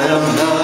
I don't know.